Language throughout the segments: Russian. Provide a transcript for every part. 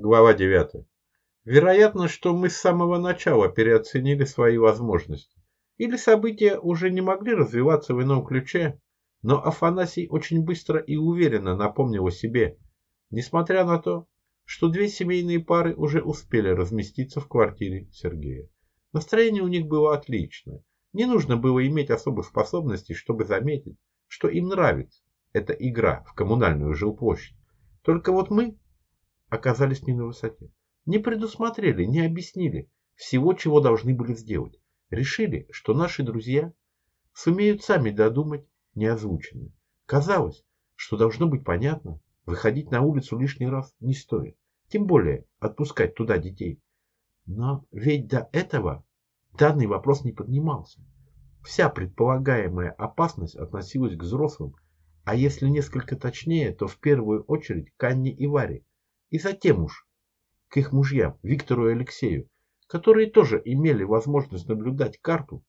Глава 9. Вероятно, что мы с самого начала переоценили свои возможности. Или события уже не могли развиваться в ином ключе, но Афанасий очень быстро и уверенно напомнил о себе, несмотря на то, что две семейные пары уже успели разместиться в квартире Сергея. Настроение у них было отличное. Не нужно было иметь особых способностей, чтобы заметить, что им нравится эта игра в коммунальную жилплощадь. Только вот мы оказались не на высоте. Не предусмотрели, не объяснили всего, чего должны были сделать. Решили, что наши друзья сумеют сами додумать неозвученное. Казалось, что должно быть понятно, выходить на улицу лишний раз не стоит. Тем более отпускать туда детей. Но ведь до этого данный вопрос не поднимался. Вся предполагаемая опасность относилась к взрослым, а если несколько точнее, то в первую очередь к Анне и Варе, и затем уж к их мужьям, Виктору и Алексею, которые тоже имели возможность наблюдать карту,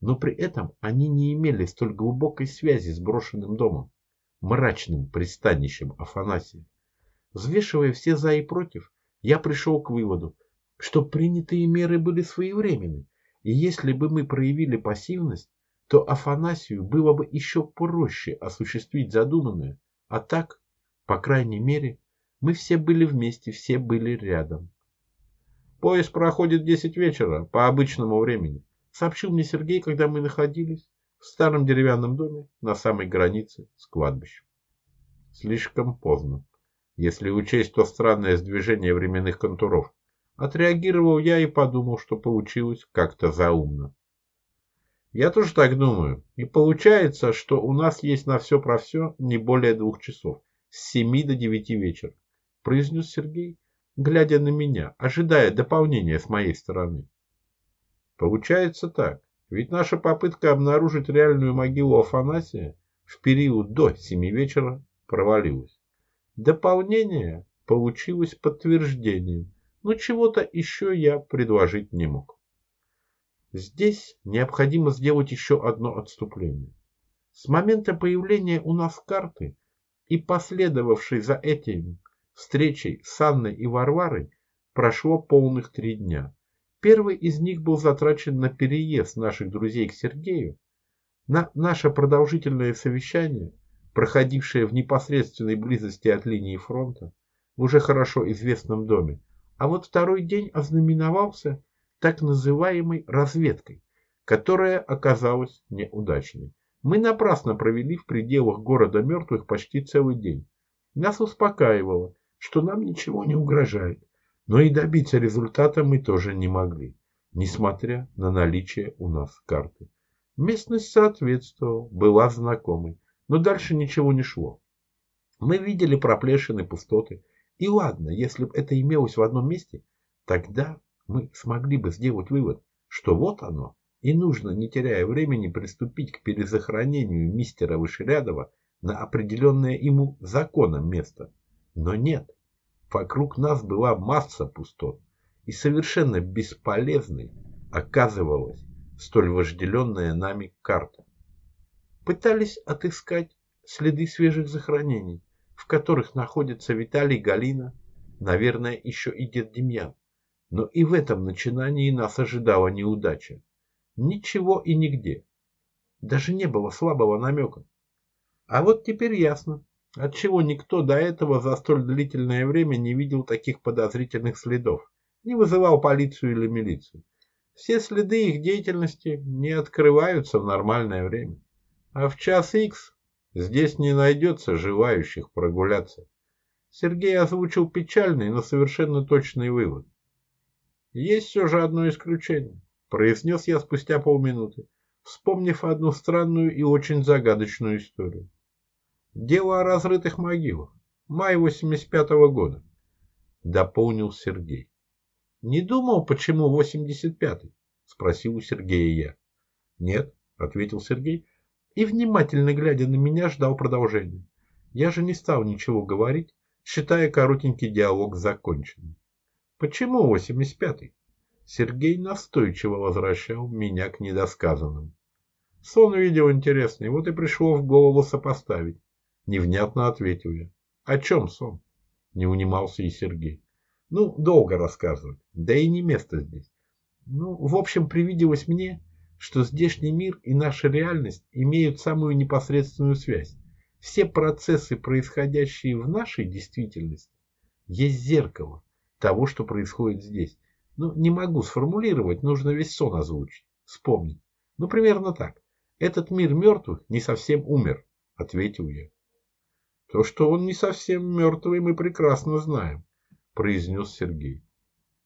но при этом они не имели столь глубокой связи с брошенным домом, мрачным пристанищем Афанасия. Взвешивая все за и против, я пришел к выводу, что принятые меры были своевременны, и если бы мы проявили пассивность, то Афанасию было бы еще проще осуществить задуманное, а так, по крайней мере, мы все были вместе, все были рядом. Поезд проходит в 10 вечера по обычному времени, сообщил мне Сергей, когда мы находились в старом деревянном доме на самой границе с кладбищем. Слишком поздно, если учесть то странное сдвижение временных контуров. Отреагировал я и подумал, что получилось как-то заумно. Я тоже так думаю. И получается, что у нас есть на все про все не более двух часов. С семи до девяти вечера произнес Сергей, глядя на меня, ожидая дополнения с моей стороны. Получается так. Ведь наша попытка обнаружить реальную могилу Афанасия в период до семи вечера провалилась. Дополнение получилось подтверждением, но чего-то еще я предложить не мог. Здесь необходимо сделать еще одно отступление. С момента появления у нас карты и последовавшей за этим встречей с Анной и Варварой прошло полных три дня. Первый из них был затрачен на переезд наших друзей к Сергею, на наше продолжительное совещание, проходившее в непосредственной близости от линии фронта, в уже хорошо известном доме, а вот второй день ознаменовался так называемой разведкой, которая оказалась неудачной. Мы напрасно провели в пределах города мертвых почти целый день. Нас успокаивало, что нам ничего не угрожает. Но и добиться результата мы тоже не могли, несмотря на наличие у нас карты. Местность соответствовала, была знакомой, но дальше ничего не шло. Мы видели проплешины, пустоты. И ладно, если бы это имелось в одном месте, тогда мы смогли бы сделать вывод, что вот оно, и нужно, не теряя времени, приступить к перезахоронению мистера Вышерядова на определенное ему законом место. Но нет. Вокруг нас была масса пустот, и совершенно бесполезной оказывалась столь вожделенная нами карта. Пытались отыскать следы свежих захоронений, в которых находятся Виталий Галина, наверное, еще и дед Демьян. Но и в этом начинании нас ожидала неудача. Ничего и нигде. Даже не было слабого намека. А вот теперь ясно, Отчего никто до этого за столь длительное время не видел таких подозрительных следов, не вызывал полицию или милицию. Все следы их деятельности не открываются в нормальное время. А в час икс здесь не найдется желающих прогуляться. Сергей озвучил печальный, но совершенно точный вывод. Есть все же одно исключение, произнес я спустя полминуты, вспомнив одну странную и очень загадочную историю. Дело о разрытых могилах. Май 85-го года. Дополнил Сергей. Не думал, почему 85-й? Спросил у Сергея я. Нет, ответил Сергей и, внимательно глядя на меня, ждал продолжения. Я же не стал ничего говорить, считая коротенький диалог законченным. Почему 85-й? Сергей настойчиво возвращал меня к недосказанному. Сон видел интересный, вот и пришло в голову сопоставить. Невнятно ответил я. О чем сон? Не унимался и Сергей. Ну, долго рассказывать, да и не место здесь. Ну, в общем, привиделось мне, что здешний мир и наша реальность имеют самую непосредственную связь. Все процессы, происходящие в нашей действительности, есть зеркало того, что происходит здесь. Ну, не могу сформулировать, нужно весь сон озвучить, вспомнить. Ну, примерно так. Этот мир мертвых не совсем умер, ответил я. То, что он не совсем мертвый, мы прекрасно знаем, произнес Сергей.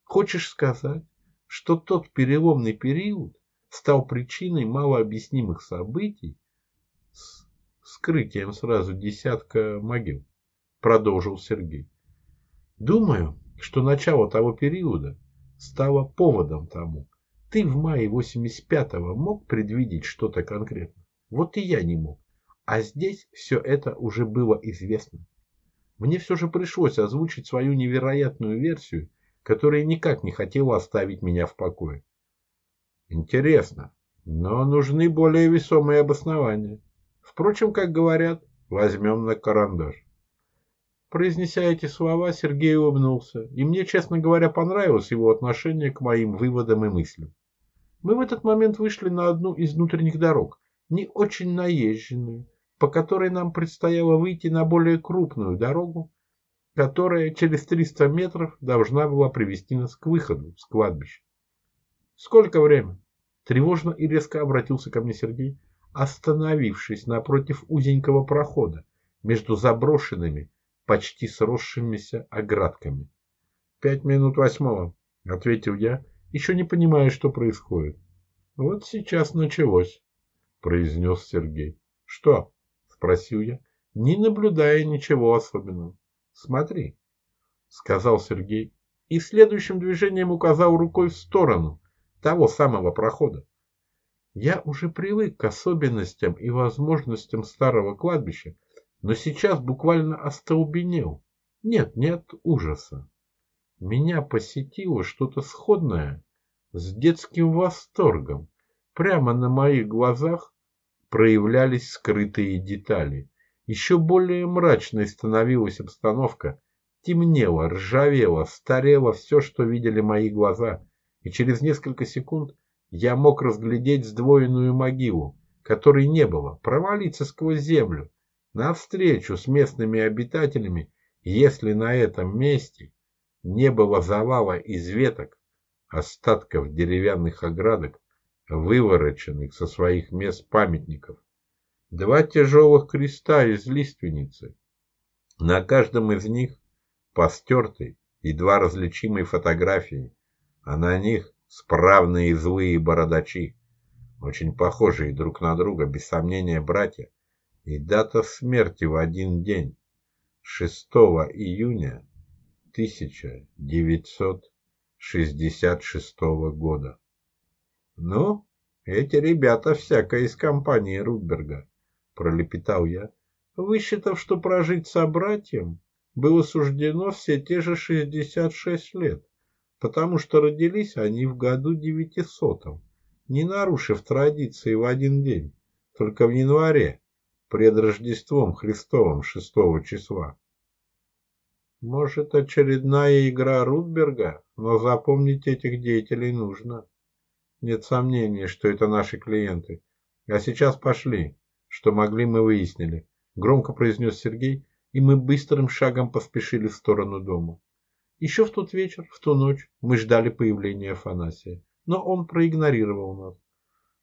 Хочешь сказать, что тот переломный период стал причиной малообъяснимых событий с скрытием сразу десятка могил, продолжил Сергей. Думаю, что начало того периода стало поводом тому. Ты в мае 85-го мог предвидеть что-то конкретно? Вот и я не мог. А здесь все это уже было известно. Мне все же пришлось озвучить свою невероятную версию, которая никак не хотела оставить меня в покое. Интересно, но нужны более весомые обоснования. Впрочем, как говорят, возьмем на карандаш. Произнеся эти слова, Сергей улыбнулся, и мне, честно говоря, понравилось его отношение к моим выводам и мыслям. Мы в этот момент вышли на одну из внутренних дорог, не очень наезженную, по которой нам предстояло выйти на более крупную дорогу, которая через 300 метров должна была привести нас к выходу с кладбища. «Сколько время?» Тревожно и резко обратился ко мне Сергей, остановившись напротив узенького прохода между заброшенными, почти сросшимися оградками. «Пять минут восьмого», — ответил я, еще не понимая, что происходит. «Вот сейчас началось», — произнес Сергей. «Что?» Спросил я, не наблюдая ничего особенного. Смотри, сказал Сергей и следующим движением указал рукой в сторону того самого прохода. Я уже привык к особенностям и возможностям старого кладбища, но сейчас буквально остолбенел. Нет, нет ужаса. Меня посетило что-то сходное с детским восторгом. Прямо на моих глазах проявлялись скрытые детали. Еще более мрачной становилась обстановка. Темнело, ржавело, старело все, что видели мои глаза, и через несколько секунд я мог разглядеть сдвоенную могилу, которой не было, провалиться сквозь землю, навстречу с местными обитателями, если на этом месте не было завала из веток, остатков деревянных оградок вывороченных со своих мест памятников. Два тяжелых креста из лиственницы. На каждом из них по едва различимой фотографии, а на них справные злые бородачи, очень похожие друг на друга, без сомнения братья, и дата смерти в один день, 6 июня 1966 года. «Ну, эти ребята всякое из компании Рудберга», — пролепетал я, высчитав, что прожить собратьям было суждено все те же 66 лет, потому что родились они в году девятисотом, не нарушив традиции в один день, только в январе, пред Рождеством Христовым 6 числа. Может, очередная игра Рудберга, но запомнить этих деятелей нужно. Нет сомнений, что это наши клиенты. А сейчас пошли. Что могли, мы выяснили. Громко произнес Сергей, и мы быстрым шагом поспешили в сторону дома. Еще в тот вечер, в ту ночь, мы ждали появления Афанасия. Но он проигнорировал нас.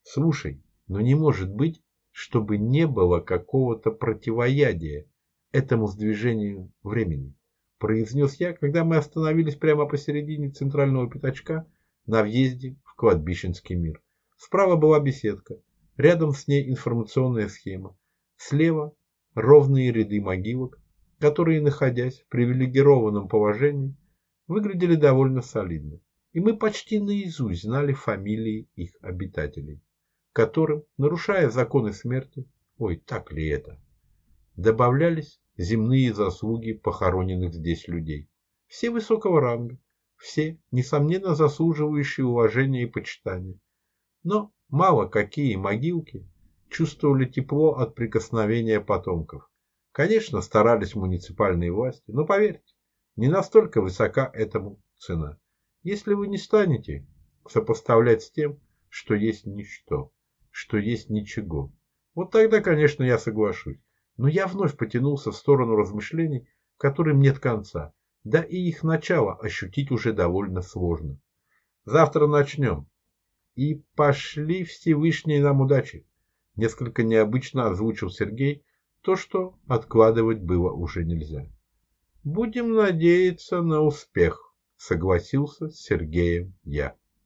Слушай, но не может быть, чтобы не было какого-то противоядия этому сдвижению времени, произнес я, когда мы остановились прямо посередине центрального пятачка на въезде в кладбищенский мир. Справа была беседка, рядом с ней информационная схема. Слева ровные ряды могилок, которые, находясь в привилегированном положении, выглядели довольно солидно. И мы почти наизусть знали фамилии их обитателей, которым, нарушая законы смерти, ой, так ли это, добавлялись земные заслуги похороненных здесь людей. Все высокого ранга, все, несомненно, заслуживающие уважения и почитания. Но мало какие могилки чувствовали тепло от прикосновения потомков. Конечно, старались муниципальные власти, но поверьте, Не настолько высока этому цена. Если вы не станете сопоставлять с тем, что есть ничто, что есть ничего, вот тогда, конечно, я соглашусь. Но я вновь потянулся в сторону размышлений, которым нет конца, да и их начало ощутить уже довольно сложно. Завтра начнем. И пошли Всевышней нам удачи. Несколько необычно озвучил Сергей то, что откладывать было уже нельзя. Будем надеяться на успех, согласился с Сергеем я.